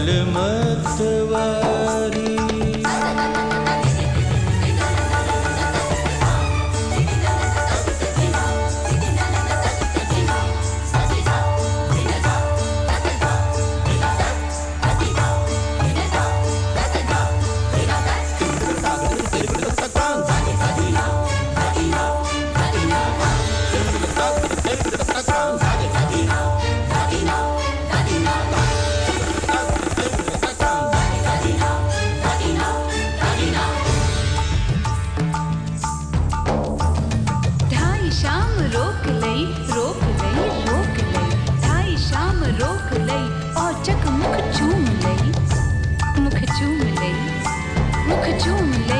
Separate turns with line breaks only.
alımı रोक लई रोक लई रोक लई। ढाई शाम रोक लई और चक मुख चूम लई। मुख चूम लई, मुख चूम लई।